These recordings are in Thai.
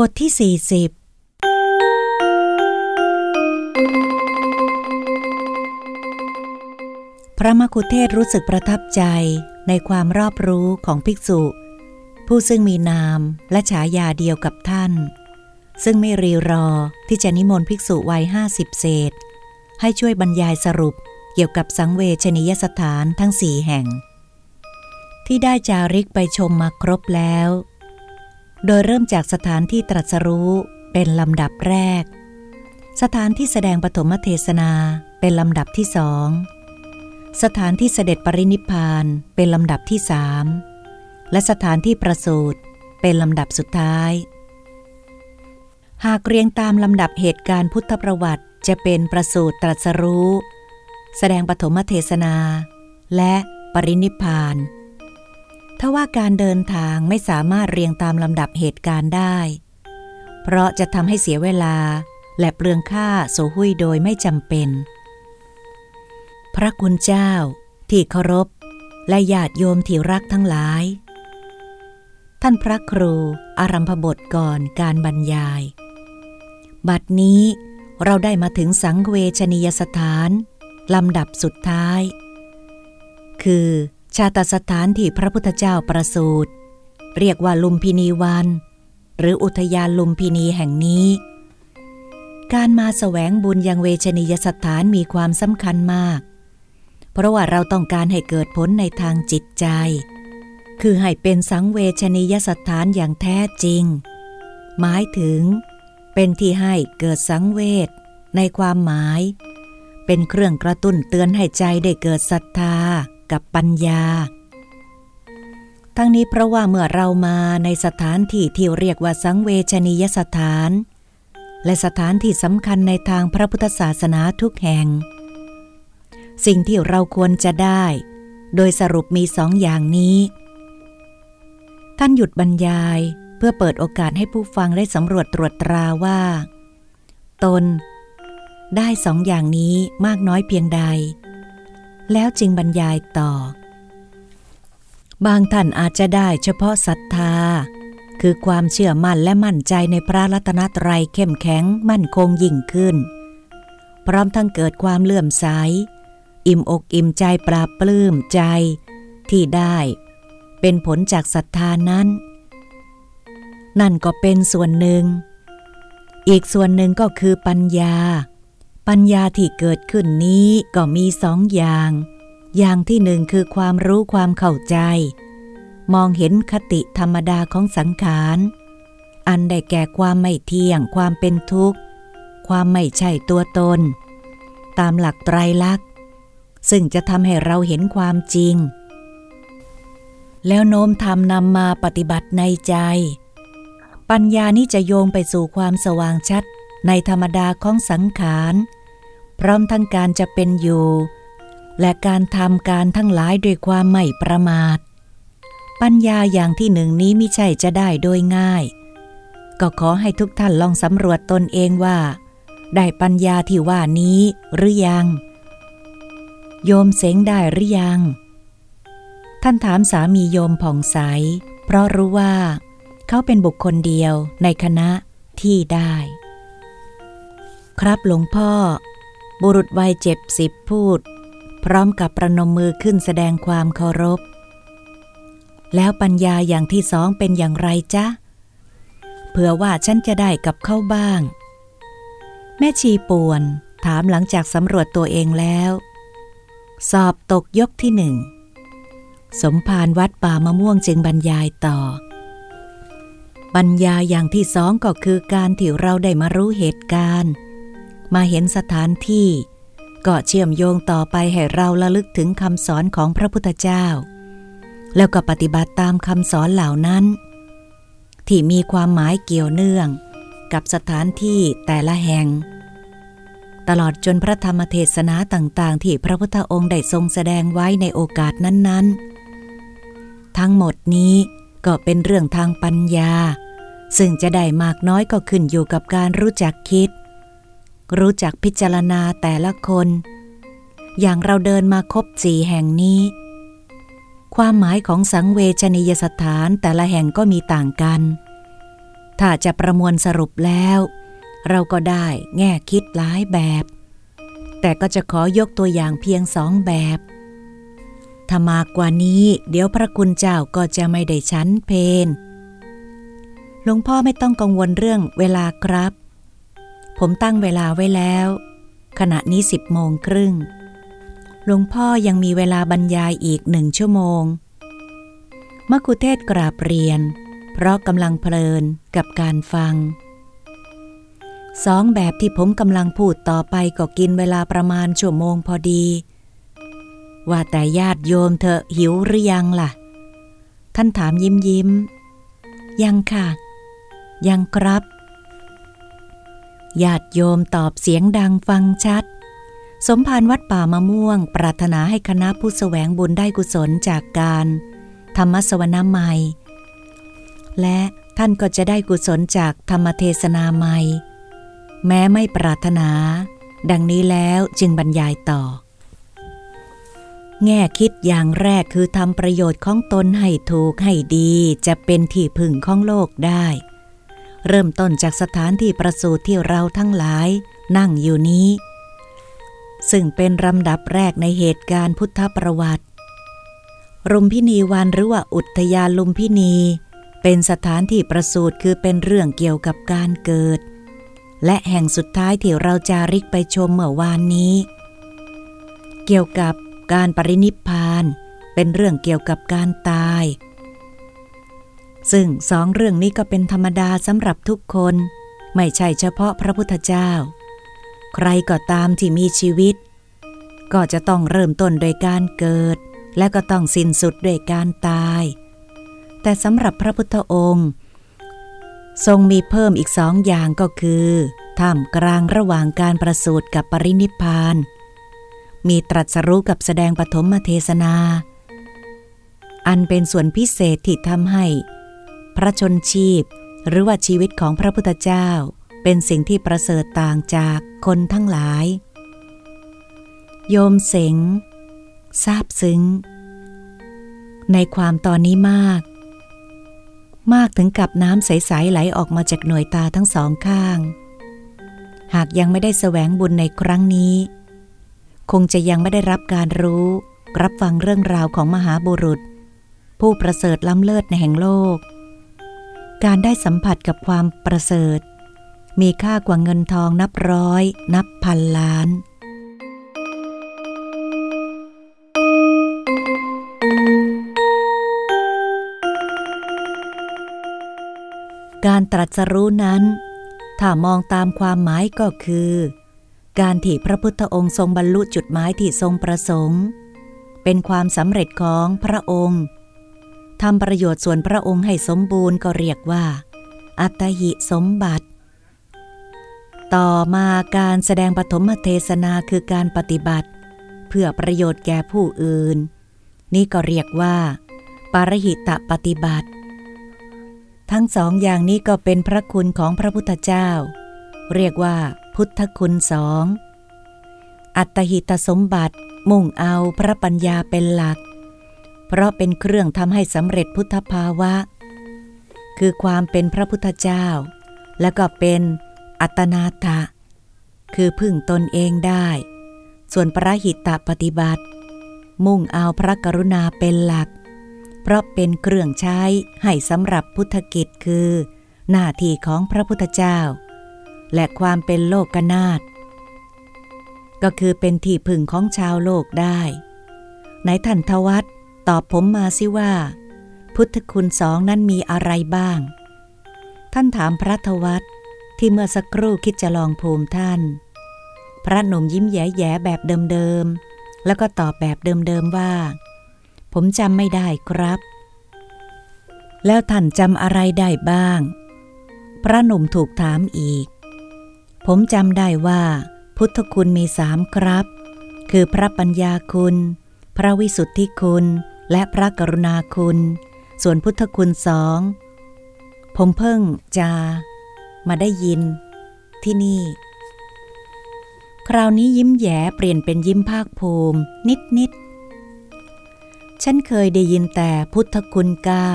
บทที่ 40 พระมคุเทศรู้สึกประทับใจในความรอบรู้ของภิกษุ ผู้ซึ่งมีนามและฉายาเดียวกับท่าน ซึ่งไม่รีรอที่จะนิมนต์ภิกษุวัยห้าสิบเศษ ให้ช่วยบรรยายสรุปเกี่ยวกับสังเวชนียสถานทั้งสี่แห่ง ที่ได้จาริกไปชมมาครบแล้ว โดยเริ่มจากสถานที่ตรัสรู้เป็นลำดับแรก สถานที่แสดงปฐมเทศนาเป็นลำดับที่สอง สถานที่เสด็จปรินิพานเป็นลำดับที่สามและสถานที่ประสูติเป็นลำดับสุดท้าย หากเรียงตามลำดับเหตุการณ์พุทธประวัติจะเป็นประสูติตรัสรู้ แสดงปฐมเทศนา และปรินิพาน ถ้าว่าการเดินทางไม่สามารถเรียงตามลำดับเหตุการณ์ได้ เพราะจะทำให้เสียเวลาและเปลืองค่าโสหุยโดยไม่จำเป็น พระคุณเจ้าที่เคารพ และญาติโยมที่รักทั้งหลาย ท่านพระครูอารัมพบทก่อนการบรรยาย บัดนี้เราได้มาถึงสังเวชนียสถานลำดับสุดท้าย คือ ชาตสถานที่พระพุทธเจ้าประสูติเรียกว่าลุมพินีวัน หรืออุทยานลุมพินีแห่งนี้ การมาแสวงบุญยังเวชนียสถานมีความสำคัญมาก เพราะว่าเราต้องการให้เกิดผลในทางจิตใจ คือให้เป็นสังเวชนียสถานอย่างแท้จริง หมายถึง เป็นที่ให้เกิดสังเวชในความหมาย เป็นเครื่องกระตุ้นเตือนให้ใจได้เกิดศรัทธา กับปัญญา ทั้งนี้เพราะว่าเมื่อเรามาในสถานที่ที่เรียกว่าสังเวชนียสถาน และสถานที่สำคัญในทางพระพุทธศาสนาทุกแห่ง สิ่งที่เราควรจะได้ โดยสรุปมีสองอย่างนี้ ท่านหยุดบรรยายเพื่อเปิดโอกาสให้ผู้ฟังได้สำรวจตรวจตราว่า ตนได้สองอย่างนี้มากน้อยเพียงใด แล้วจึงบรรยายต่อ บางท่านอาจจะได้เฉพาะศรัทธา คือความเชื่อมั่นและมั่นใจในพระรัตนตรัยเข้มแข็งมั่นคงยิ่งขึ้น พร้อมทั้งเกิดความเลื่อมใส อิ่มอกอิ่มใจปราบปลื้มใจ ที่ได้ เป็นผลจากศรัทธานั้น นั่นก็เป็นส่วนหนึ่ง อีกส่วนหนึ่งก็คือปัญญา ปัญญาที่เกิดขึ้นนี้ก็มีสองอย่าง อย่างที่หนึ่งคือความรู้ความเข้าใจ มองเห็นคติธรรมดาของสังขาร อันได้แก่ความไม่เที่ยง ความเป็นทุกข์ ความไม่ใช่ตัวตน ตามหลักไตรลักษณ์ ซึ่งจะทำให้เราเห็นความจริง แล้วโน้มทำนำมาปฏิบัติในใจ ปัญญานี้จะโยงไปสู่ความสว่างชัด ในธรรมดาของสังขาร พร้อมทั้งการจะเป็นอยู่ และการทำการทั้งหลายด้วยความไม่ประมาท ปัญญาอย่างที่หนึ่งนี้มิใช่จะได้โดยง่าย ก็ขอให้ทุกท่านลองสำรวจตนเองว่า ได้ปัญญาที่ว่านี้หรือยัง โยมเสงได้หรือยัง ท่านถามสามีโยมผ่องใส เพราะรู้ว่า เขาเป็นบุคคลเดียวในคณะที่ได้ ครับหลวงพ่อ บุรุษวัยเจ็บสิบพูด พร้อมกับประนมมือขึ้นแสดงความเคารพ แล้วปัญญาอย่างที่สองเป็นอย่างไรจ๊ะ เผื่อว่าฉันจะได้กับเข้าบ้าง แม่ชีป่วนถามหลังจากสำรวจตัวเองแล้ว สอบตกยกที่หนึ่ง สมภารวัดป่ามะม่วงจึงบรรยายต่อปัญญาอย่างที่สองก็คือการที่เราได้มารู้เหตุการณ์ มาเห็นสถานที่ ก็เชื่อมโยงต่อไปให้เราระลึกถึงคำสอนของพระพุทธเจ้า แล้วก็ปฏิบัติตามคำสอนเหล่านั้น ที่มีความหมายเกี่ยวเนื่อง กับสถานที่แต่ละแห่ง ตลอดจนพระธรรมเทศนาต่างๆ ที่พระพุทธองค์ได้ทรงแสดงไว้ในโอกาสนั้นๆ ทั้งหมดนี้ก็เป็นเรื่องทางปัญญา ซึ่งจะได้มากน้อยก็ขึ้นอยู่กับการรู้จักคิด รู้จักพิจารณาแต่ละคน อย่างเราเดินมาครบสี่แห่งนี้ ความหมายของสังเวชนียสถานแต่ละแห่งก็มีต่างกัน ถ้าจะประมวลสรุปแล้ว เราก็ได้แง่คิดหลายแบบ แต่ก็จะขอยกตัวอย่างเพียงสองแบบถ้ามากกว่านี้เดี๋ยวพระคุณเจ้าก็จะไม่ได้ชั้นเพนหลวงพ่อไม่ต้องกังวลเรื่องเวลาครับ ผมตั้งเวลาไว้แล้ว ขณะนี้สิบโมงครึ่งหลวงพ่อยังมีเวลาบรรยายอีกหนึ่งชั่วโมงมคุเทศกราบเรียน เพราะกำลังเพลินกับการฟังสองแบบที่ผมกำลังพูดต่อไปก็กินเวลาประมาณชั่วโมงพอดี ว่าแต่ญาติโยมเธอหิวหรือยังล่ะ ท่านถามยิ้มยิ้ม ยังค่ะ ยังครับ ญาติโยมตอบเสียงดังฟังชัด สมภารวัดป่ามะม่วง ปรารถนาให้คณะผู้แสวงบุญได้กุศลจากการ ธรรมสวนาใหม่และท่านก็จะได้กุศลจากธรรมเทศนาใหม่แม้ไม่ปรารถนา ดังนี้แล้วจึงบรรยายต่อ แง่คิดอย่างแรกคือทำประโยชน์ของตนให้ถูกให้ดีจะเป็นที่พึ่งของโลกได้ เริ่มต้นจากสถานที่ประสูติที่เราทั้งหลาย นั่งอยู่นี้ ซึ่งเป็นลำดับแรกในเหตุการณ์พุทธประวัติรุมพินีวันหรือว่าอุทยานลุมพินี เป็นสถานที่ประสูติคือเป็นเรื่องเกี่ยวกับการเกิด และแห่งสุดท้ายที่เราจาริกไปชมเมื่อวานนี้ เกี่ยวกับการปรินิพาน เป็นเรื่องเกี่ยวกับการตาย ซึ่งสองเรื่องนี้ก็เป็นธรรมดาสำหรับทุกคน ไม่ใช่เฉพาะพระพุทธเจ้า ใครก็ตามที่มีชีวิต ก็จะต้องเริ่มต้นโดยการเกิด และก็ต้องสิ้นสุดด้วยการตาย แต่สำหรับพระพุทธองค์ ทรงมีเพิ่มอีกสองอย่างก็คือท่ามกลางระหว่างการประสูติกับปรินิพาน มีตรัสรู้กับแสดงปฐมเทศนา อันเป็นส่วนพิเศษที่ทำให้ พระชนชีพ หรือว่าชีวิตของพระพุทธเจ้า เป็นสิ่งที่ประเสริฐต่างจากคนทั้งหลาย โยมเสงซาบซึ้ง ในความตอนนี้มาก มากถึงกับน้ำใส ๆ ไหลออกมาจากหน่วยตาทั้งสองข้าง หากยังไม่ได้แสวงบุญในครั้งนี้ คงจะยังไม่ได้รับการรู้ รับฟังเรื่องราวของมหาบุรุษ ผู้ประเสริฐล้ำเลิศในแห่งโลก การได้สัมผัสกับความประเสริฐ มีค่ากว่าเงินทองนับร้อย นับพันล้าน การตรัสรู้นั้น ถ้ามองตามความหมายก็คือ การที่พระพุทธองค์ทรงบรรลุจุดหมายที่ทรงประสงค์ เป็นความสำเร็จของพระองค์ ทำประโยชน์ส่วนพระองค์ให้สมบูรณ์ก็เรียกว่า อัตหิสมบัติ ต่อมาการแสดงปฐมเทศนาคือการปฏิบัติ เพื่อประโยชน์แก่ผู้อื่น นี่ก็เรียกว่า ปารหิตปฏิบัติ ทั้งสองอย่างนี้ก็เป็นพระคุณของพระพุทธเจ้า เรียกว่า พุทธคุณสองอัตหิตสมบัติมุ่งเอาพระปัญญาเป็นหลัก เพราะเป็นเครื่องทำให้สำเร็จพุทธภาวะ คือความเป็นพระพุทธเจ้า และก็เป็นอัตนาตะ คือพึ่งตนเองได้ ส่วนประหิตปฏิบัติ มุ่งเอาพระกรุณาเป็นหลัก เพราะเป็นเครื่องใช้ให้สำหรับพุทธกิจคือ หน้าที่ของพระพุทธเจ้า และความเป็นโลกนาฏก็คือเป็นที่พึ่งของชาวโลกได้ ไหนท่านทวัต ตอบผมมาสิว่า พุทธคุณสองนั้นมีอะไรบ้าง ท่านถามพระทวัตที่เมื่อสักครู่คิดจะลองภูมิท่าน พระหนุ่มยิ้มแย่ๆแบบเดิมๆ แล้วก็ตอบแบบเดิมๆว่า ผมจำไม่ได้ครับ แล้วท่านจำอะไรได้บ้าง พระหนุ่มถูกถามอีก ผมจำได้ว่า พุทธคุณมีสามครับ คือพระปัญญาคุณ พระวิสุทธิคุณ และพระกรุณาคุณ ส่วนพุทธคุณสองผมเพิ่งจะมาได้ยิน ที่นี่ คราวนี้ยิ้มแย้เปลี่ยนเป็นยิ้มภาคภูมิ นิดนิดฉันเคยได้ยินแต่พุทธคุณเก้า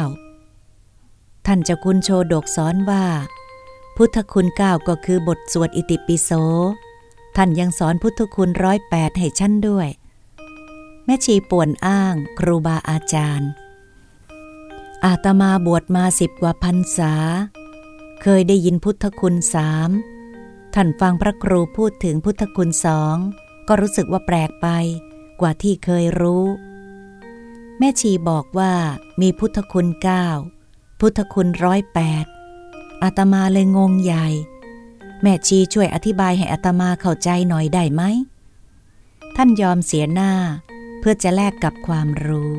ท่านเจ้าคุณโชดกสอนว่า พุทธคุณเก้าก็คือบทสวดอิติปิโส ท่านยังสอนพุทธคุณร้อยแปดให้ฉันด้วย แม่ชีป่วนอ้างครูบาอาจารย์ อาตมาบวชมาสิบกว่าพันษา เคยได้ยินพุทธคุณสามท่านฟังพระครูพูดถึงพุทธคุณสองก็รู้สึกว่าแปลกไปกว่าที่เคยรู้ แม่ชีบอกว่ามีพุทธคุณเก้าพุทธคุณร้อยแปดอาตมาเลยงงใหญ่ แม่ชีช่วยอธิบายให้อาตมาเข้าใจหน่อยได้ไหม ท่านยอมเสียหน้า พื่อจะแลกกับความรู้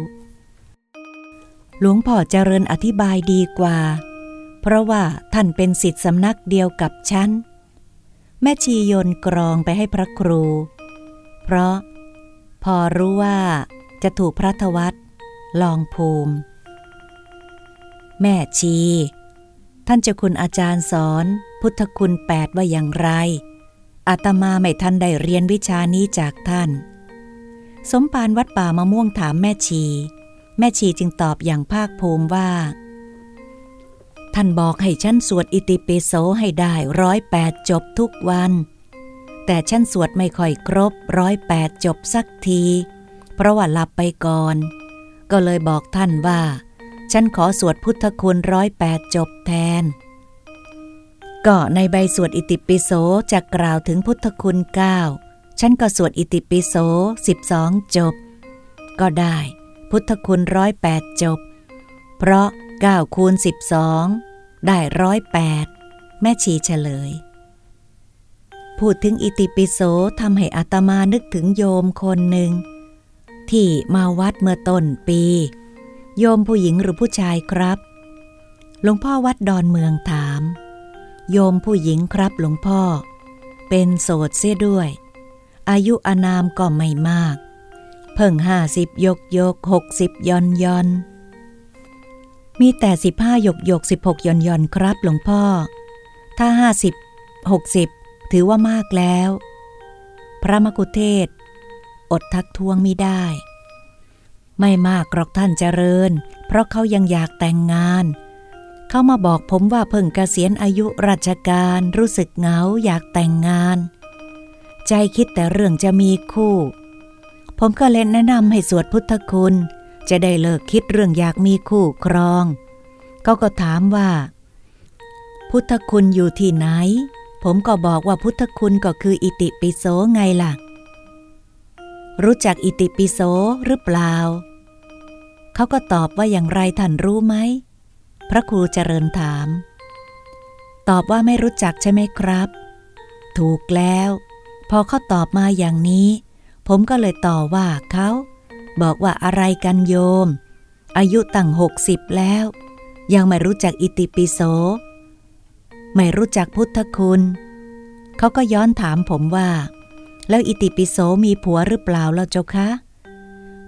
หลวงพ่อเจริญอธิบายดีกว่า เพราะว่าท่านเป็นสิทธิสำนักเดียวกับฉัน แม่ชีโยนกรองไปให้พระครู เพราะ พอรู้ว่าจะถูกพระทวัตลองภูมิ แม่ชี ท่านเจ้าคุณอาจารย์สอน พุทธคุณแปดว่าอย่างไรอาตมาไม่ทันได้เรียนวิชานี้จากท่าน สมปานวัดป่ามะม่วงถามแม่ชี แม่ชีจึงตอบอย่างภาคภูมิว่า ท่านบอกให้ฉันสวดอิติปิโสให้ได้ร้อยแปดจบทุกวัน แต่ฉันสวดไม่ค่อยครบร้อยแปดจบสักที เพราะว่าหลับไปก่อน ก็เลยบอกท่านว่า ฉันขอสวดพุทธคุณร้อยแปดจบแทนก็ในใบสวดอิติปิโสจะกล่าวถึงพุทธคุณเก้า ฉันก็สวดอิติปิโสสิบสองจบ ก็ได้ พุทธคุณร้อยแปดจบ เพราะเก้าคูณสิบสองได้ร้อยแปดแม่ชีเฉลย พูดถึงอิติปิโสทำให้อัตมานึกถึงโยมคนหนึ่ง ที่มาวัดเมื่อต้นปี โยมผู้หญิงหรือผู้ชายครับหลวงพ่อวัดดอนเมืองถาม โยมผู้หญิงครับหลวงพ่อ เป็นโสดเสียด้วย อายุอานามก็ไม่มาก เพิ่งห้าสิบยกยกหกสิบยอนยอน มีแต่สิบห้ายกยกสิบหกยอนยอนครับหลวงพ่อ ถ้าห้าสิบหกสิบถือว่ามากแล้ว พระมกุเทศ อดทักท้วงไมิได้ ไม่มากกรอกท่านเจริญ เพราะเขายังอยากแต่งงานเขามาบอกผมว่าเพิ่งเกษียณอายุราชการรู้สึกเหงาอยากแต่งงาน ใจคิดแต่เรื่องจะมีคู่ ผมก็เล่นแนะนำให้สวดพุทธคุณ จะได้เลิกคิดเรื่องอยากมีคู่ครอง เขาก็ถามว่า พุทธคุณอยู่ที่ไหน ผมก็บอกว่าพุทธคุณก็คืออิติปิโสไงล่ะ รู้จักอิติปิโสหรือเปล่า เขาก็ตอบว่าอย่างไรท่านรู้ไหม พระครูเจริญถาม ตอบว่าไม่รู้จักใช่ไหมครับ ถูกแล้ว พอเขาตอบมาอย่างนี้ ผมก็เลยต่อว่าเขาบอกว่าอะไรกันโยม อายุตั้งหกสิบแล้ว ยังไม่รู้จักอิติปิโส ไม่รู้จักพุทธคุณ เขาก็ย้อนถามผมว่า แล้วอิติปิโสมีผัวหรือเปล่าล่ะเจ้าคะ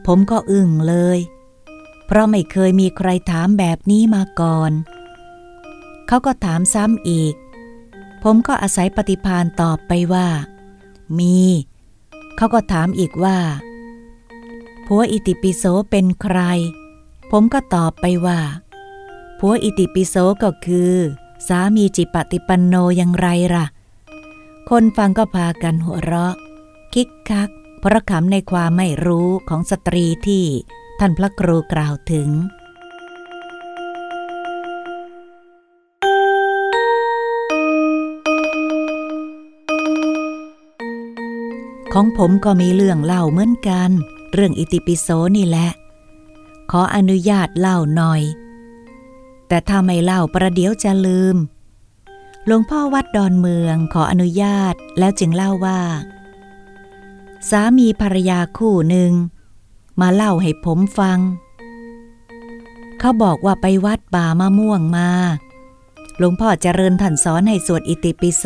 ผมก็อึ้งเลย เพราะไม่เคยมีใครถามแบบนี้มาก่อน เขาก็ถามซ้ำอีก ผมก็อาศัยปฏิพานตอบไปว่า มี เขาก็ถามอีกว่า ผัวอิติปิโสเป็นใคร ผมก็ตอบไปว่า ผัวอิติปิโสก็คือ สามีจิปฏิปันโนอย่างไรล่ะ คนฟังก็พากันหัวเราะ คิกคัก เพราะขำในความไม่รู้ของสตรีที่ท่านพระครูกล่าวถึง ของผมก็มีเรื่องเล่าเหมือนกัน เรื่องอิติปิโสนี่แหละ ขออนุญาตเล่าหน่อย แต่ถ้าไม่เล่าประเดี๋ยวจะลืม หลวงพ่อวัดดอนเมืองขออนุญาตแล้วจึงเล่าว่า สามีภรรยาคู่หนึ่ง มาเล่าให้ผมฟัง เขาบอกว่าไปวัดป่ามะม่วงมาหลวงพ่อเจริญท่านสอนให้สวดอิติปิโส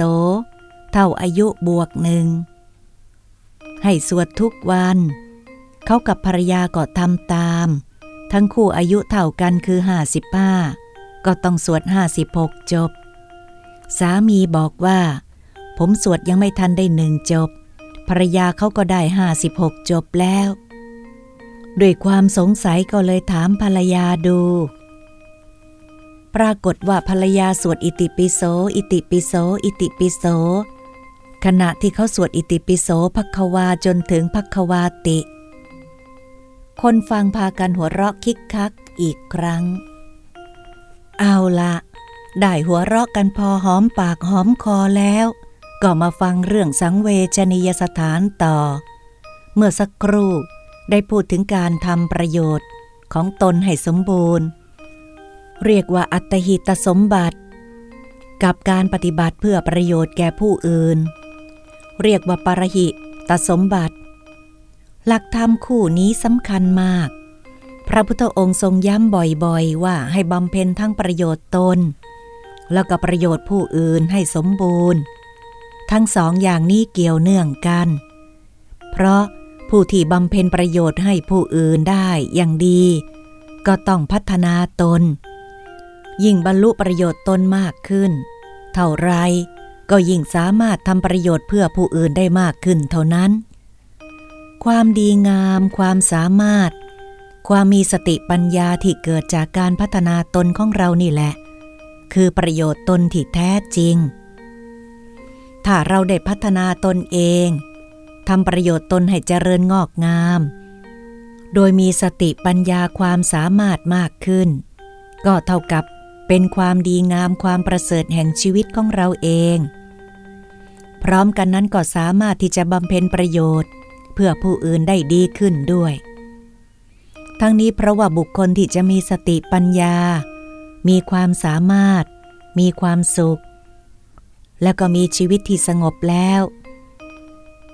เท่าอายุบวกหนึ่ง ให้สวดทุกวัน เขากับภรรยาก็ทำตาม ทั้งคู่อายุเท่ากันคือห้าสิบห้าก็ต้องสวดห้าสิบหกจบ สามีบอกว่า ผมสวดยังไม่ทันได้หนึ่งจบ ภรรยาเขาก็ได้ห้าสิบหกจบแล้ว ด้วยความสงสัยก็เลยถามภรรยาดู ปรากฏว่าภรรยาสวดอิติปิโส อิติปิโส อิติปิโส ขณะที่เขาสวดอิติปิโสพักวาจนถึงพักวาติ คนฟังพากันหัวเราะคิกคักอีกครั้ง เอาละได้หัวเราะกันพอหอมปากหอมคอแล้ว ก็มาฟังเรื่องสังเวชนียสถานต่อ เมื่อสักครู่ได้พูดถึงการทำประโยชน์ของตนให้สมบูรณ์ เรียกว่าอัตหิตสมบัติ กับการปฏิบัติเพื่อประโยชน์แก่ผู้อื่น เรียกว่าปรหิตสมบัติ หลักธรรมคู่นี้สำคัญมาก พระพุทธองค์ทรงย้ำบ่อยๆ ว่าให้บำเพ็ญทั้งประโยชน์ตน แล้วก็ประโยชน์ผู้อื่นให้สมบูรณ์ ทั้งสองอย่างนี้เกี่ยวเนื่องกัน เพราะผู้ที่บำเพ็ญประโยชน์ให้ผู้อื่นได้อย่างดี ก็ต้องพัฒนาตน ยิ่งบรรลุประโยชน์ตนมากขึ้น เท่าไร ก็ยิ่งสามารถทำประโยชน์เพื่อผู้อื่นได้มากขึ้นเท่านั้น ความดีงาม ความสามารถ ความมีสติปัญญาที่เกิดจากการพัฒนาตนของเรานี่แหละ คือประโยชน์ตนที่แท้จริง ถ้าเราได้พัฒนาตนเองทำประโยชน์ตนให้เจริญงอกงาม โดยมีสติปัญญาความสามารถมากขึ้น ก็เท่ากับ เป็นความดีงามความประเสริฐแห่งชีวิตของเราเอง พร้อมกันนั้นก็สามารถที่จะบำเพ็ญประโยชน์ เพื่อผู้อื่นได้ดีขึ้นด้วย ทั้งนี้เพราะว่าบุคคลที่จะมีสติปัญญา มีความสามารถ มีความสุข และก็มีชีวิตที่สงบแล้ว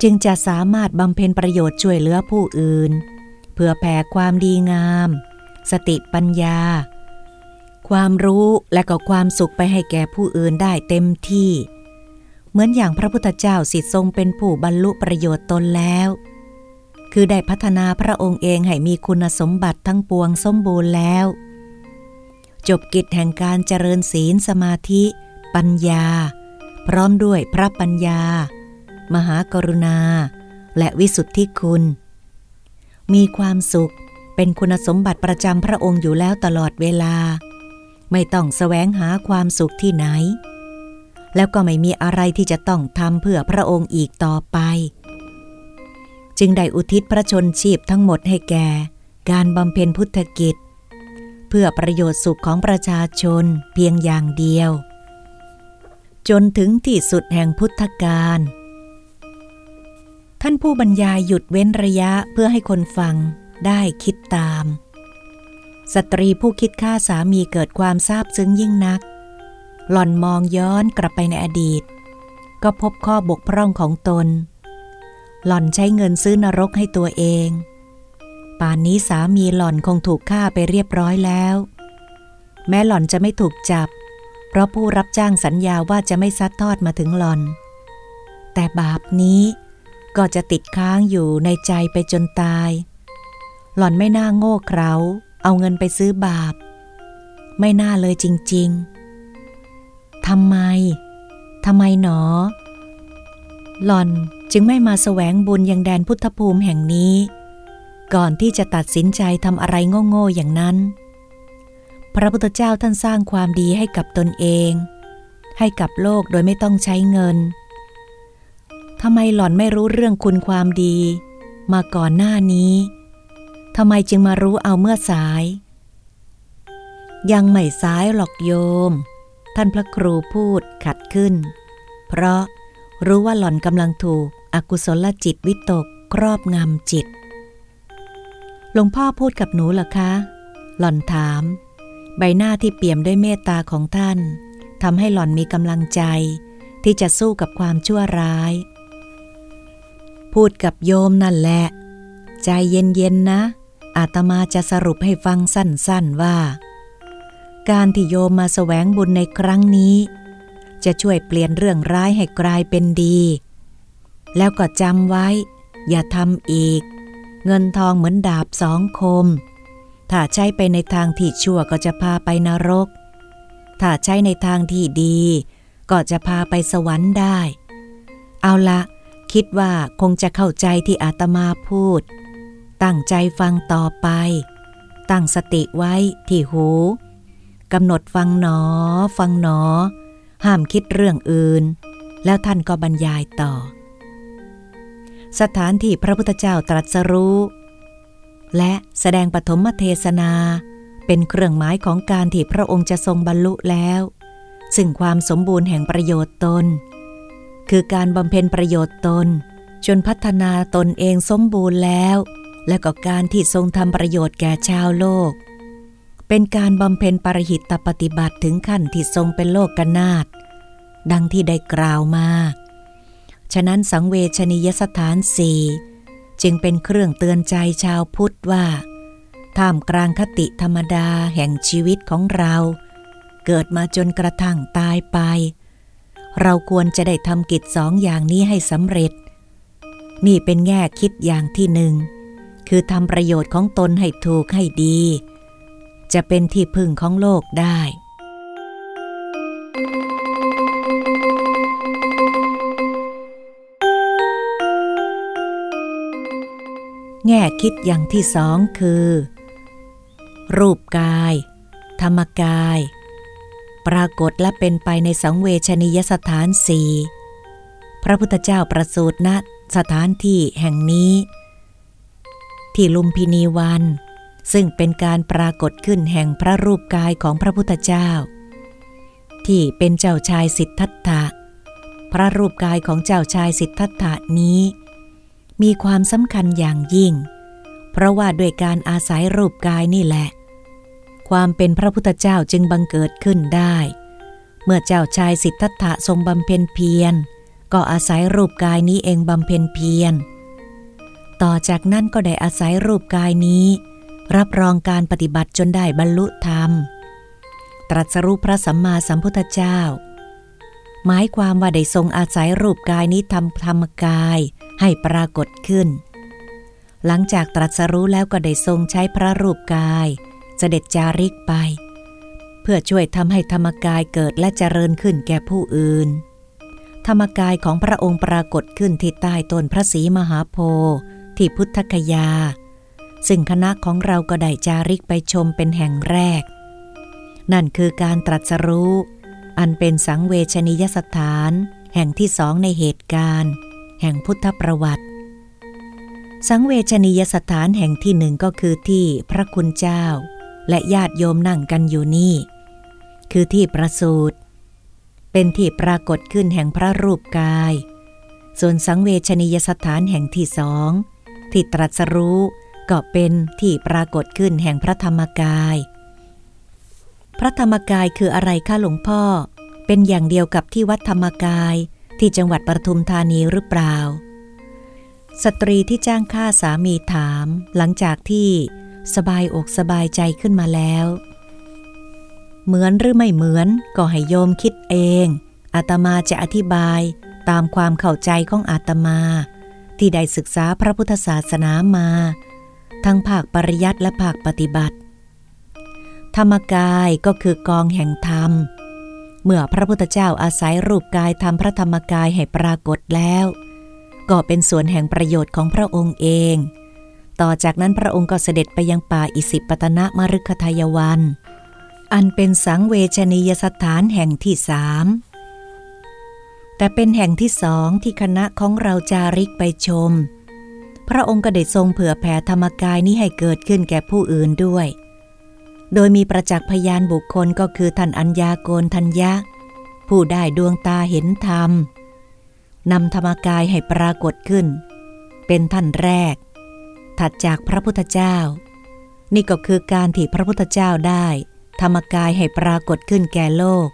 จึงจะสามารถบำเพ็ญประโยชน์ช่วยเหลือผู้อื่น เพื่อแผ่ความดีงาม สติปัญญา ความรู้และก็ความสุขไปให้แก่ผู้อื่นได้เต็มที่ เหมือนอย่างพระพุทธเจ้าสิทธิทรงเป็นผู้บรรลุประโยชน์ตนแล้ว คือได้พัฒนาพระองค์เองให้มีคุณสมบัติทั้งปวงสมบูรณ์แล้ว จบกิจแห่งการเจริญศีลสมาธิ ปัญญา พร้อมด้วยพระปัญญา มหากรุณา และวิสุทธิคุณ มีความสุขเป็นคุณสมบัติประจำพระองค์อยู่แล้วตลอดเวลา ไม่ต้องแสวงหาความสุขที่ไหน แล้วก็ไม่มีอะไรที่จะต้องทำเพื่อพระองค์อีกต่อไป จึงได้อุทิศพระชนชีพทั้งหมดให้แก่ การบำเพ็ญพุทธกิจ เพื่อประโยชน์สุขของประชาชนเพียงอย่างเดียว จนถึงที่สุดแห่งพุทธกาลท่านผู้บรรยายหยุดเว้นระยะเพื่อให้คนฟังได้คิดตาม สตรีผู้คิดฆ่าสามีเกิดความซาบซึ้งยิ่งนัก หล่อนมองย้อนกลับไปในอดีต ก็พบข้อบกพร่องของตน หล่อนใช้เงินซื้อนรกให้ตัวเอง ป่านนี้สามีหล่อนคงถูกฆ่าไปเรียบร้อยแล้ว แม้หล่อนจะไม่ถูกจับ เพราะผู้รับจ้างสัญญาว่าจะไม่ซัดทอดมาถึงหล่อน แต่บาปนี้ก็จะติดค้างอยู่ในใจไปจนตาย หล่อนไม่น่าโง่เขลา เอาเงินไปซื้อบาป ไม่น่าเลยจริง ๆ ทำไม ทำไมหนอ หล่อนจึงไม่มาแสวงบุญยังแดนพุทธภูมิแห่งนี้ ก่อนที่จะตัดสินใจทำอะไรโง่ๆอย่างนั้น พระพุทธเจ้าท่านสร้างความดีให้กับตนเอง ให้กับโลกโดยไม่ต้องใช้เงินทำไมหล่อนไม่รู้เรื่องคุณความดี มาก่อนหน้านี้ ทำไมจึงมารู้เอาเมื่อสาย ยังไม่สายหรอกโยม ท่านพระครูพูดขัดขึ้น เพราะรู้ว่าหล่อนกำลังถูกอกุศลจิตวิตกครอบงำจิต หลวงพ่อพูดกับหนูเหรอคะ หล่อนถาม ใบหน้าที่เปี่ยมด้วยเมตตาของท่านทำให้หล่อนมีกำลังใจ ที่จะสู้กับความชั่วร้าย พูดกับโยมนั่นแหละ ใจเย็นๆนะ อาตมาจะสรุปให้ฟังสั้นๆว่า การที่โยมมาแสวงบุญในครั้งนี้ จะช่วยเปลี่ยนเรื่องร้ายให้กลายเป็นดี แล้วก็จำไว้ อย่าทำอีก เงินทองเหมือนดาบสองคม ถ้าใช้ไปในทางที่ชั่วก็จะพาไปนรก ถ้าใช้ในทางที่ดี ก็จะพาไปสวรรค์ได้ เอาละคิดว่าคงจะเข้าใจที่อาตมาพูด ตั้งใจฟังต่อไป ตั้งสติไว้ที่หูกำหนดฟังหนอ ฟังหนอ ห้ามคิดเรื่องอื่น แล้วท่านก็บรรยายต่อ สถานที่พระพุทธเจ้าตรัสรู้ และแสดงปฐมเทศนา เป็นเครื่องหมายของการที่พระองค์จะทรงบรรลุแล้ว ซึ่งความสมบูรณ์แห่งประโยชน์ตน คือการบำเพ็ญประโยชน์ตน จนพัฒนาตนเองสมบูรณ์แล้ว และก็การที่ทรงทำประโยชน์แก่ชาวโลก เป็นการบำเพ็ญปรหิตปฏิบัติถึงขั้นที่ทรงเป็นโลกกนาตดังที่ได้กล่าวมา ฉะนั้นสังเวชนียสถานสี่จึงเป็นเครื่องเตือนใจชาวพุทธว่า ท่ามกลางคติธรรมดาแห่งชีวิตของเรา เกิดมาจนกระทั่งตายไป เราควรจะได้ทำกิจสองอย่างนี้ให้สำเร็จ นี่เป็นแง่คิดอย่างที่หนึ่ง คือทำประโยชน์ของตนให้ถูกให้ดี จะเป็นที่พึ่งของโลกได้ แง่คิดอย่างที่สองคือ รูปกาย ธรรมกาย ปรากฏและเป็นไปในสังเวชนียสถานสี่พระพุทธเจ้าประสูตรณสถานที่แห่งนี้ ที่ลุมพินีวัน ซึ่งเป็นการปรากฏขึ้นแห่งพระรูปกายของพระพุทธเจ้า ที่เป็นเจ้าชายสิทธัตถะพระรูปกายของเจ้าชายสิทธัตถะนี้ มีความสำคัญอย่างยิ่ง เพราะว่าด้วยการอาศัยรูปกายนี่แหละ ความเป็นพระพุทธเจ้าจึงบังเกิดขึ้นได้ เมื่อเจ้าชายสิทธัตถะทรงบำเพ็ญเพียร ก็อาศัยรูปกายนี้เองบำเพ็ญเพียร ต่อจากนั้นก็ได้อาศัยรูปกายนี้ รับรองการปฏิบัติจนได้บรรลุธรรม ตรัสรู้พระสัมมาสัมพุทธเจ้า หมายความว่าได้ทรงอาศัยรูปกายนี้ทำธรรมกายให้ปรากฏขึ้น หลังจากตรัสรู้แล้วก็ได้ทรงใช้พระรูปกายเสด็จจาริกไป เพื่อช่วยทำให้ธรรมกายเกิดและเจริญขึ้นแก่ผู้อื่น ธรรมกายของพระองค์ปรากฏขึ้นที่ใต้ต้นพระศรีมหาโพธิ์ ที่พุทธคยา ซึ่งคณะของเราก็ได้จาริกไปชมเป็นแห่งแรก นั่นคือการตรัสรู้ อันเป็นสังเวชนียสถาน แห่งที่สองในเหตุการณ์ แห่งพุทธประวัติ สังเวชนียสถานแห่งที่หนึ่งก็คือที่พระคุณเจ้า และญาติโยมนั่งกันอยู่นี่ คือที่ประสูตรเป็นที่ปรากฏขึ้นแห่งพระรูปกาย ส่วนสังเวชนียสถานแห่งที่สอง ที่ตรัสรู้ก็เป็นที่ปรากฏขึ้นแห่งพระธรรมกาย พระธรรมกายคืออะไรคะหลวงพ่อ เป็นอย่างเดียวกับที่วัดธรรมกายที่จังหวัดปทุมธานีหรือเปล่า สตรีที่จ้างฆ่าสามีถาม หลังจากที่สบายอกสบายใจขึ้นมาแล้ว เหมือนหรือไม่เหมือนก็ให้โยมคิดเองอาตมาจะอธิบายตามความเข้าใจของอาตมา ที่ได้ศึกษาพระพุทธศาสนามา ทั้งภาคปริยัติและภาคปฏิบัติ ธรรมกายก็คือกองแห่งธรรม เมื่อพระพุทธเจ้าอาศัยรูปกายทำพระธรรมกายให้ปรากฏแล้ว ก็เป็นส่วนแห่งประโยชน์ของพระองค์เอง ต่อจากนั้นพระองค์ก็เสด็จไปยังป่าอิสิปตนะมฤคทายวัน อันเป็นสังเวชนียสถานแห่งที่สาม แต่เป็นแห่งที่สองที่คณะของเราจาริกไปชม พระองค์ก็ได้ทรงเผื่อแผ่ธรรมกายนี้ให้เกิดขึ้นแก่ผู้อื่นด้วย โดยมีประจักษ์พยานบุคคลก็คือท่านอัญญาโกนทัญญะ ผู้ได้ดวงตาเห็นธรรมนำธรรมกายให้ปรากฏขึ้น เป็นท่านแรก ถัดจากพระพุทธเจ้า นี่ก็คือการที่พระพุทธเจ้าได้ ธรรมกายให้ปรากฏขึ้นแก่โลก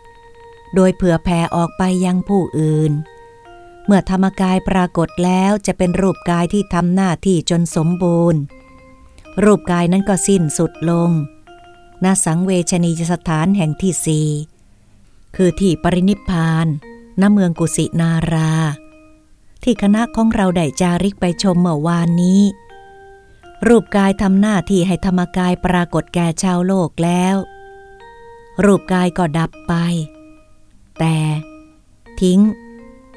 โดยเผื่อแผ่ออกไปยังผู้อื่น เมื่อธรรมกายปรากฏแล้วจะเป็นรูปกายที่ทำหน้าที่จนสมบูรณ์ รูปกายนั้นก็สิ้นสุดลงณสังเวชนียสถานแห่งที่สี่คือที่ปรินิพานณเมืองกุสินารา ที่คณะของเราได้จาริกไปชมเมื่อวานนี้ รูปกายทำหน้าที่ให้ธรรมกายปรากฏแก่ชาวโลกแล้ว รูปกายก็ดับไป แต่ ทิ้ง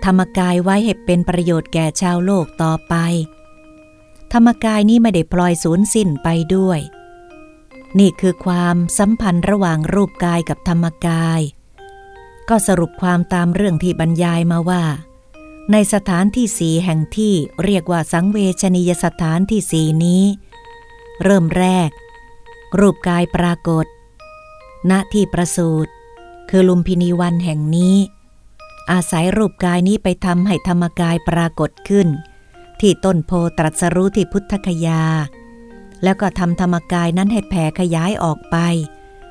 ธรรมกายไว้ให้เป็นประโยชน์แก่ชาวโลกต่อไป ธรรมกายนี้ไม่ได้ปล่อยสูญสิ้นไปด้วย นี่คือความสัมพันธ์ระหว่างรูปกายกับธรรมกาย ก็สรุปความตามเรื่องที่บรรยายมาว่า ในสถานที่สีแห่งที่เรียกว่าสังเวชนียสถานที่สีนี้ เริ่มแรก รูปกายปรากฏณที่ประสูตร คือลุมพินีวันแห่งนี้ อาศัยรูปกายนี้ไปทำให้ธรรมกายปรากฏขึ้น ที่ต้นโพตรัสรู้ที่พุทธคยา แล้วก็ทำธรรมกายนั้นให้แผ่ขยายออกไป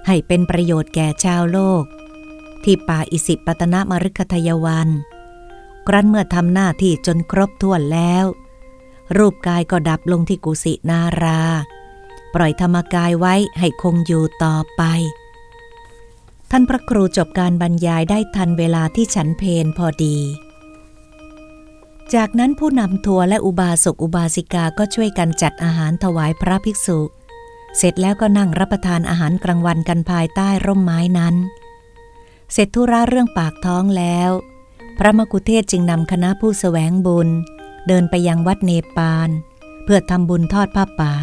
ให้เป็นประโยชน์แก่ชาวโลก ที่ป่าอิสิปตนมฤคทยวันครั้นเมื่อทำหน้าที่จนครบถ้วนแล้ว รูปกายก็ดับลงที่กุสินารา ปล่อยธรรมกายไว้ให้คงอยู่ต่อไป ท่านพระครูจบการบรรยายได้ทันเวลาที่ฉันเพนพอดี จากนั้นผู้นำทัวร์และอุบาสกอุบาสิกาก็ช่วยกันจัดอาหารถวายพระภิกษุ เสร็จแล้วก็นั่งรับประทานอาหารกลางวันกันภายใต้ร่มไม้นั้น เสร็จธุระเรื่องปากท้องแล้ว พระมกุเทศจึงนำคณะผู้สแสวงบุญ เดินไปยังวัดเนปาล เพื่อทำบุญทอดผ้าป่า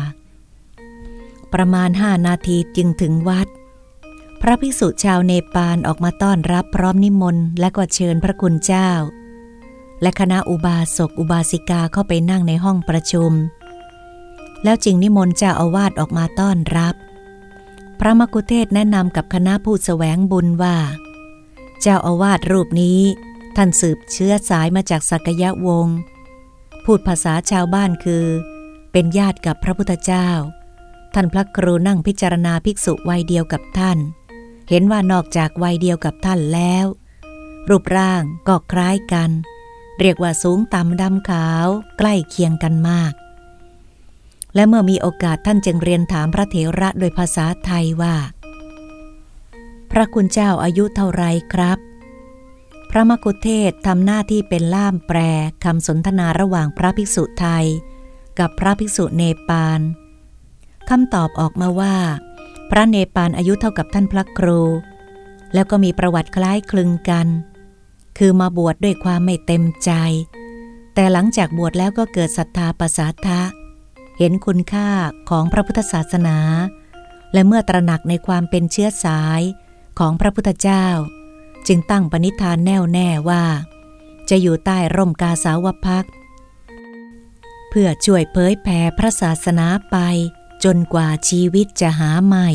ประมาณห้านาทีจึงถึงวัด ระภิกษุชาวเนปาลออกมาต้อนรับพร้อมนิมนต์และก็เชิญพระคุณเจ้า และคณะอุบาสกอุบาสิกาเข้าไปนั่งในห้องประชุม แล้วจึงนิมนต์เจ้าอาวาสออกมาต้อนรับ พระมกุเทศแนะนำกับคณะผู้สแสวงบุญว่า เจ้าอาวาสรูปนี้ ท่านสืบเชื้อสายมาจากสักยะวงศ์พูดภาษาชาวบ้านคือ เป็นญาติกับพระพุทธเจ้า ท่านพระครูนั่งพิจารณาภิกษุวัยเดียวกับท่าน เห็นว่านอกจากวัยเดียวกับท่านแล้ว รูปร่างก็คล้ายกัน เรียกว่าสูงต่ำดำขาวใกล้เคียงกันมาก และเมื่อมีโอกาสท่านจึงเรียนถามพระเถระโดยภาษาไทยว่า พระคุณเจ้าอายุเท่าไรครับ พระมกุเทศทำหน้าที่เป็นล่ามแปลคำสนทนาระหว่างพระภิกษุไทย กับพระภิกษุเนปาลคำตอบออกมาว่า พระเนปาลอายุเท่ากับท่านพระครู แล้วก็มีประวัติคล้ายคลึงกัน คือมาบวชดด้วยความไม่เต็มใจ แต่หลังจากบวชแล้วก็เกิดศรัทธาประสาทะ เห็นคุณค่าของพระพุทธศาสนา และเมื่อตระหนักในความเป็นเชื้อสายของพระพุทธเจ้า จึงตั้งปณิธานแน่วแน่ว่า จะอยู่ใต้ร่มกาสาวพักเพื่อช่วยเผยแผ่พระศาสนาไป จนกว่าชีวิตจะหาใหม่